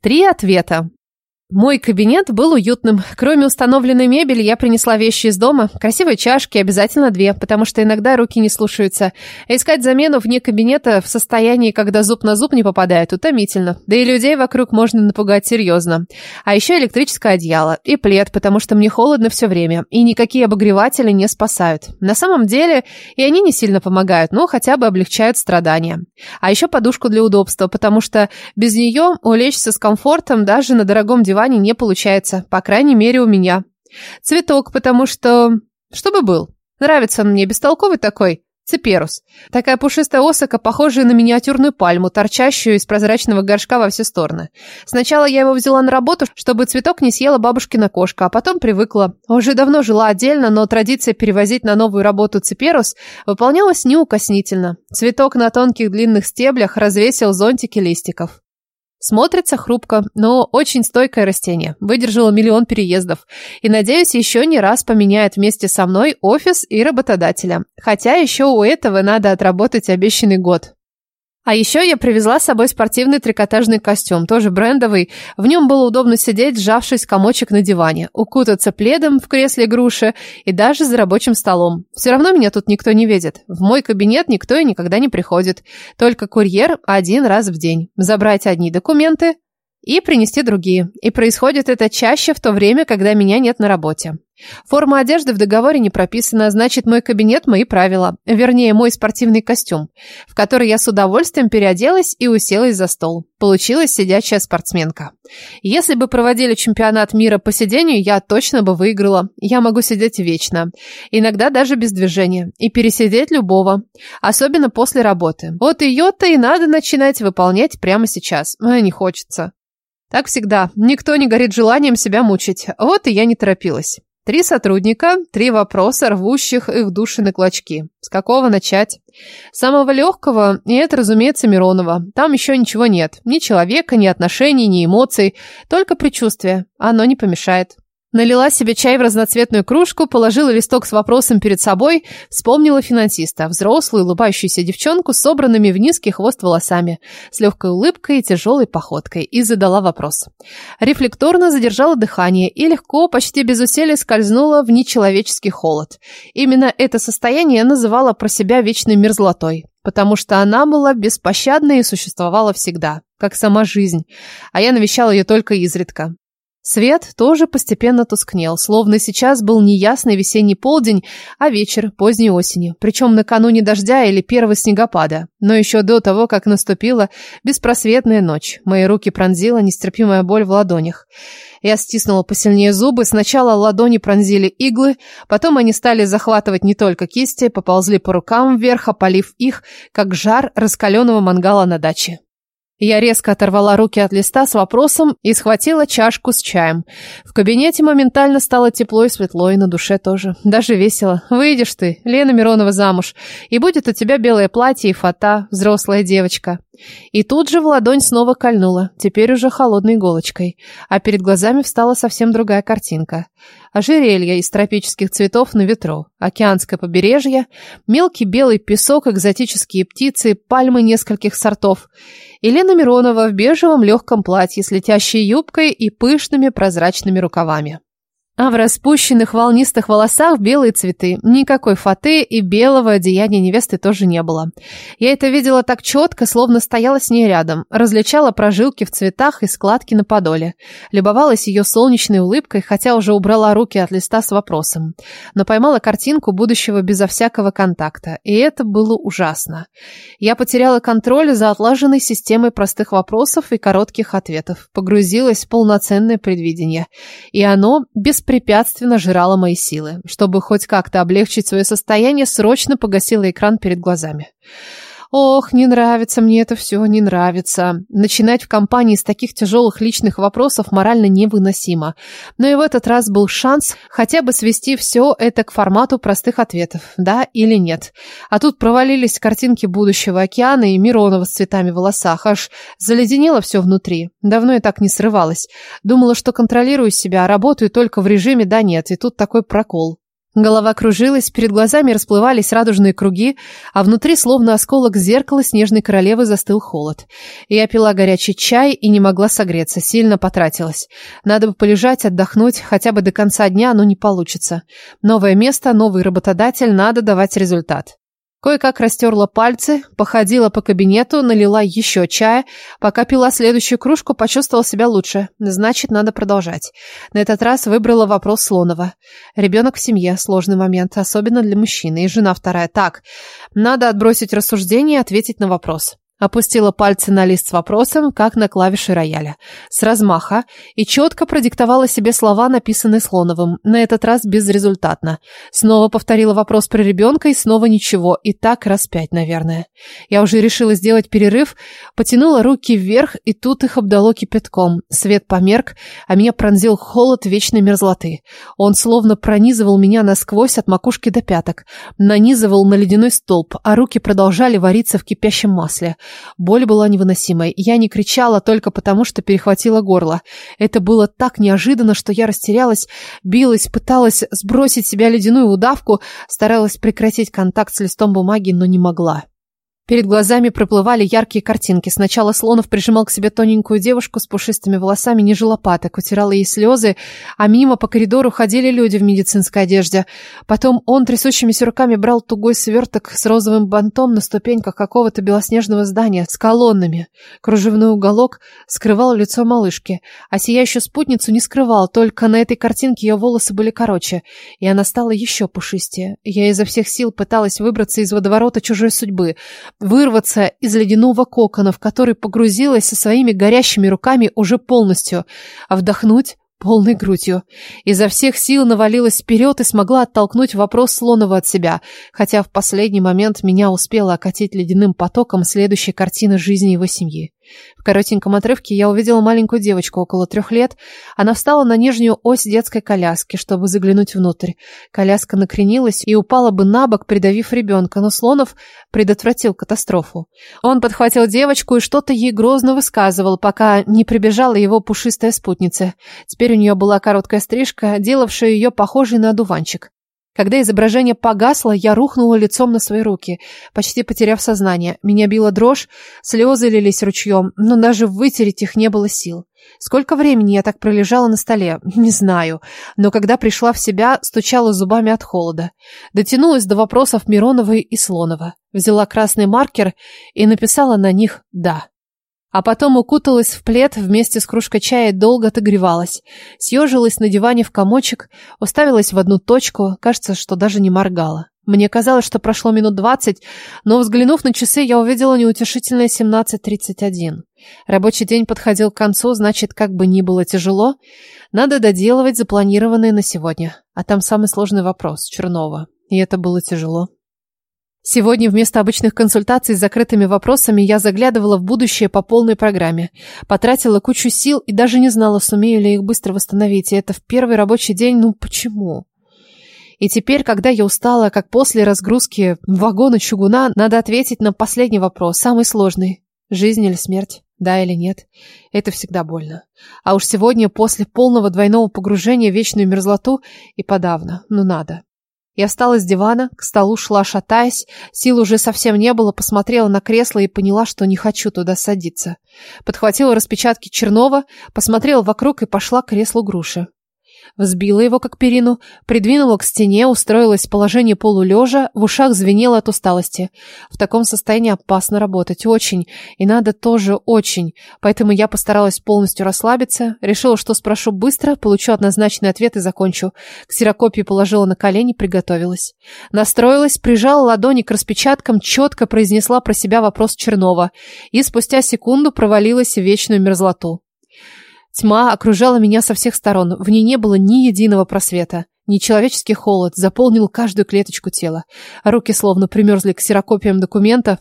Три ответа. Мой кабинет был уютным. Кроме установленной мебели, я принесла вещи из дома. Красивые чашки, обязательно две, потому что иногда руки не слушаются. Искать замену вне кабинета в состоянии, когда зуб на зуб не попадает, утомительно. Да и людей вокруг можно напугать серьезно. А еще электрическое одеяло и плед, потому что мне холодно все время, и никакие обогреватели не спасают. На самом деле, и они не сильно помогают, но хотя бы облегчают страдания. А еще подушку для удобства, потому что без нее улечься с комфортом даже на дорогом диване диване не получается, по крайней мере у меня. Цветок, потому что... Чтобы был. Нравится он мне, бестолковый такой. Циперус. Такая пушистая осока, похожая на миниатюрную пальму, торчащую из прозрачного горшка во все стороны. Сначала я его взяла на работу, чтобы цветок не съела бабушкина кошка, а потом привыкла. Уже давно жила отдельно, но традиция перевозить на новую работу циперус выполнялась неукоснительно. Цветок на тонких длинных стеблях развесил зонтики листиков. Смотрится хрупко, но очень стойкое растение. Выдержало миллион переездов. И, надеюсь, еще не раз поменяет вместе со мной офис и работодателя. Хотя еще у этого надо отработать обещанный год. А еще я привезла с собой спортивный трикотажный костюм, тоже брендовый. В нем было удобно сидеть, сжавшись комочек на диване, укутаться пледом в кресле груши и даже за рабочим столом. Все равно меня тут никто не видит. В мой кабинет никто и никогда не приходит. Только курьер один раз в день. Забрать одни документы, и принести другие. И происходит это чаще в то время, когда меня нет на работе. Форма одежды в договоре не прописана, значит, мой кабинет – мои правила. Вернее, мой спортивный костюм, в который я с удовольствием переоделась и уселась за стол. Получилась сидячая спортсменка. Если бы проводили чемпионат мира по сидению, я точно бы выиграла. Я могу сидеть вечно. Иногда даже без движения. И пересидеть любого. Особенно после работы. Вот ее-то и надо начинать выполнять прямо сейчас. А не хочется. Так всегда. Никто не горит желанием себя мучить. Вот и я не торопилась. Три сотрудника, три вопроса, рвущих их души на клочки. С какого начать? Самого легкого, и это, разумеется, Миронова. Там еще ничего нет. Ни человека, ни отношений, ни эмоций. Только предчувствие. Оно не помешает. Налила себе чай в разноцветную кружку, положила листок с вопросом перед собой, вспомнила финансиста, взрослую улыбающуюся девчонку с собранными в низкий хвост волосами, с легкой улыбкой и тяжелой походкой, и задала вопрос. Рефлекторно задержала дыхание и легко, почти без усилий скользнула в нечеловеческий холод. Именно это состояние называла про себя вечной мерзлотой, потому что она была беспощадной и существовала всегда, как сама жизнь, а я навещала ее только изредка. Свет тоже постепенно тускнел, словно сейчас был не ясный весенний полдень, а вечер поздней осени, причем накануне дождя или первого снегопада. Но еще до того, как наступила беспросветная ночь, мои руки пронзила нестерпимая боль в ладонях. Я стиснула посильнее зубы, сначала ладони пронзили иглы, потом они стали захватывать не только кисти, поползли по рукам вверх, опалив их, как жар раскаленного мангала на даче. Я резко оторвала руки от листа с вопросом и схватила чашку с чаем. В кабинете моментально стало тепло и светло, и на душе тоже. Даже весело. Выйдешь ты, Лена Миронова замуж, и будет у тебя белое платье и фата, взрослая девочка. И тут же в ладонь снова кольнула, теперь уже холодной иголочкой, а перед глазами встала совсем другая картинка. Ожерелье из тропических цветов на ветру, океанское побережье, мелкий белый песок, экзотические птицы, пальмы нескольких сортов — Елена Миронова в бежевом легком платье с летящей юбкой и пышными прозрачными рукавами. А в распущенных волнистых волосах белые цветы. Никакой фаты и белого одеяния невесты тоже не было. Я это видела так четко, словно стояла с ней рядом. Различала прожилки в цветах и складки на подоле. Любовалась ее солнечной улыбкой, хотя уже убрала руки от листа с вопросом. Но поймала картинку будущего безо всякого контакта. И это было ужасно. Я потеряла контроль за отлаженной системой простых вопросов и коротких ответов. Погрузилась в полноценное предвидение. И оно без беспрепятственно жрала мои силы. Чтобы хоть как-то облегчить свое состояние, срочно погасила экран перед глазами. Ох, не нравится мне это все, не нравится. Начинать в компании с таких тяжелых личных вопросов морально невыносимо. Но и в этот раз был шанс хотя бы свести все это к формату простых ответов, да или нет. А тут провалились картинки будущего океана и Миронова с цветами в волосах, аж заледенело все внутри. Давно я так не срывалась. Думала, что контролирую себя, а работаю только в режиме «да-нет», и тут такой прокол. Голова кружилась, перед глазами расплывались радужные круги, а внутри, словно осколок зеркала снежной королевы, застыл холод. Я пила горячий чай и не могла согреться, сильно потратилась. Надо бы полежать, отдохнуть, хотя бы до конца дня, но не получится. Новое место, новый работодатель, надо давать результат. Кое-как растерла пальцы, походила по кабинету, налила еще чая. Пока пила следующую кружку, почувствовала себя лучше. Значит, надо продолжать. На этот раз выбрала вопрос Слонова. Ребенок в семье – сложный момент, особенно для мужчины. И жена вторая. Так, надо отбросить рассуждение и ответить на вопрос. Опустила пальцы на лист с вопросом, как на клавиши рояля. С размаха и четко продиктовала себе слова, написанные Слоновым. На этот раз безрезультатно. Снова повторила вопрос про ребенка и снова ничего. И так раз пять, наверное. Я уже решила сделать перерыв, потянула руки вверх, и тут их обдало кипятком. Свет померк, а меня пронзил холод вечной мерзлоты. Он словно пронизывал меня насквозь от макушки до пяток. Нанизывал на ледяной столб, а руки продолжали вариться в кипящем масле. Боль была невыносимой. Я не кричала только потому, что перехватила горло. Это было так неожиданно, что я растерялась, билась, пыталась сбросить себя ледяную удавку, старалась прекратить контакт с листом бумаги, но не могла. Перед глазами проплывали яркие картинки. Сначала Слонов прижимал к себе тоненькую девушку с пушистыми волосами ниже лопаток, утирал ей слезы, а мимо по коридору ходили люди в медицинской одежде. Потом он трясущимися руками брал тугой сверток с розовым бантом на ступеньках какого-то белоснежного здания с колоннами. Кружевной уголок скрывал лицо малышки, а сияющую спутницу не скрывал, только на этой картинке ее волосы были короче, и она стала еще пушистее. Я изо всех сил пыталась выбраться из водоворота чужой судьбы — вырваться из ледяного кокона, в который погрузилась со своими горящими руками уже полностью, а вдохнуть полной грудью. Изо всех сил навалилась вперед и смогла оттолкнуть вопрос Слонова от себя, хотя в последний момент меня успела окатить ледяным потоком следующей картины жизни его семьи. В коротеньком отрывке я увидела маленькую девочку около трех лет. Она встала на нижнюю ось детской коляски, чтобы заглянуть внутрь. Коляска накренилась и упала бы на бок, придавив ребенка, но Слонов предотвратил катастрофу. Он подхватил девочку и что-то ей грозно высказывал, пока не прибежала его пушистая спутница. Теперь у нее была короткая стрижка, делавшая ее похожей на одуванчик. Когда изображение погасло, я рухнула лицом на свои руки, почти потеряв сознание. Меня била дрожь, слезы лились ручьем, но даже вытереть их не было сил. Сколько времени я так пролежала на столе, не знаю, но когда пришла в себя, стучала зубами от холода. Дотянулась до вопросов Мироновой и Слонова. Взяла красный маркер и написала на них «да». А потом укуталась в плед вместе с кружкой чая и долго отогревалась. Съежилась на диване в комочек, уставилась в одну точку, кажется, что даже не моргала. Мне казалось, что прошло минут двадцать, но, взглянув на часы, я увидела неутешительное 17.31. Рабочий день подходил к концу, значит, как бы ни было тяжело, надо доделывать запланированное на сегодня. А там самый сложный вопрос, Чернова. И это было тяжело. Сегодня вместо обычных консультаций с закрытыми вопросами я заглядывала в будущее по полной программе. Потратила кучу сил и даже не знала, сумею ли их быстро восстановить. И это в первый рабочий день, ну почему? И теперь, когда я устала, как после разгрузки вагона чугуна, надо ответить на последний вопрос, самый сложный. Жизнь или смерть? Да или нет? Это всегда больно. А уж сегодня, после полного двойного погружения в вечную мерзлоту, и подавно. Ну надо. Я встала с дивана, к столу шла, шатаясь. Сил уже совсем не было, посмотрела на кресло и поняла, что не хочу туда садиться. Подхватила распечатки Чернова, посмотрела вокруг и пошла к креслу груши. Взбила его, как перину, придвинула к стене, устроилась в положении полулежа, в ушах звенело от усталости. В таком состоянии опасно работать, очень, и надо тоже очень. Поэтому я постаралась полностью расслабиться, решила, что спрошу быстро, получу однозначный ответ и закончу. Ксерокопию положила на колени, приготовилась. Настроилась, прижала ладони к распечаткам, четко произнесла про себя вопрос Чернова и спустя секунду провалилась в вечную мерзлоту. Тьма окружала меня со всех сторон, в ней не было ни единого просвета. Нечеловеческий холод заполнил каждую клеточку тела. Руки словно примерзли к ксерокопиям документов.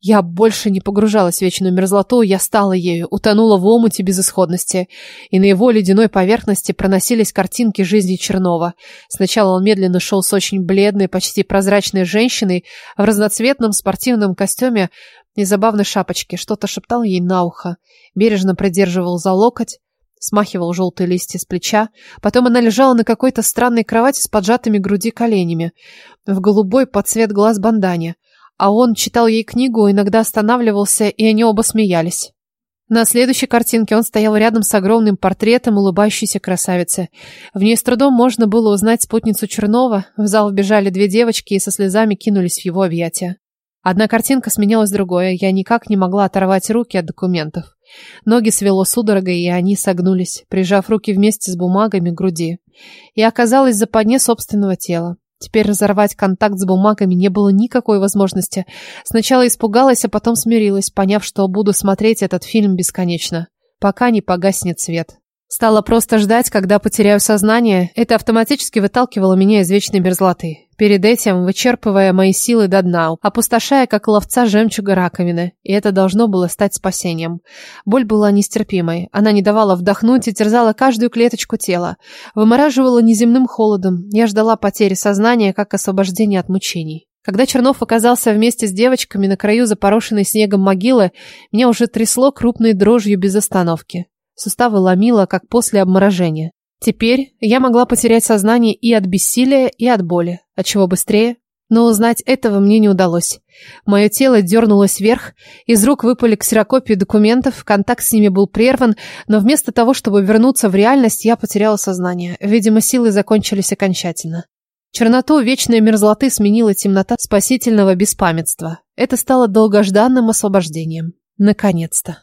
Я больше не погружалась в вечную мерзлоту, я стала ею, утонула в омуте безысходности. И на его ледяной поверхности проносились картинки жизни Чернова. Сначала он медленно шел с очень бледной, почти прозрачной женщиной в разноцветном спортивном костюме и забавной шапочке, что-то шептал ей на ухо, бережно придерживал за локоть, смахивал желтые листья с плеча. Потом она лежала на какой-то странной кровати с поджатыми груди коленями, в голубой под цвет глаз бандане. А он читал ей книгу, иногда останавливался, и они оба смеялись. На следующей картинке он стоял рядом с огромным портретом улыбающейся красавицы. В ней с трудом можно было узнать спутницу Чернова. В зал вбежали две девочки и со слезами кинулись в его объятия. Одна картинка сменялась другой, я никак не могла оторвать руки от документов. Ноги свело судорогой, и они согнулись, прижав руки вместе с бумагами к груди. И оказалась в западне собственного тела. Теперь разорвать контакт с бумагами не было никакой возможности. Сначала испугалась, а потом смирилась, поняв, что буду смотреть этот фильм бесконечно, пока не погаснет свет. Стала просто ждать, когда потеряю сознание. Это автоматически выталкивало меня из вечной мерзлоты. Перед этим вычерпывая мои силы до дна, опустошая, как ловца жемчуга раковины. И это должно было стать спасением. Боль была нестерпимой. Она не давала вдохнуть и терзала каждую клеточку тела. Вымораживала неземным холодом. Я ждала потери сознания, как освобождения от мучений. Когда Чернов оказался вместе с девочками на краю запорошенной снегом могилы, меня уже трясло крупной дрожью без остановки. Суставы ломило, как после обморожения. Теперь я могла потерять сознание и от бессилия, и от боли. От чего быстрее? Но узнать этого мне не удалось. Мое тело дернулось вверх, из рук выпали ксерокопии документов, контакт с ними был прерван, но вместо того, чтобы вернуться в реальность, я потеряла сознание. Видимо, силы закончились окончательно. Черноту вечной мерзлоты сменила темнота спасительного беспамятства. Это стало долгожданным освобождением. Наконец-то.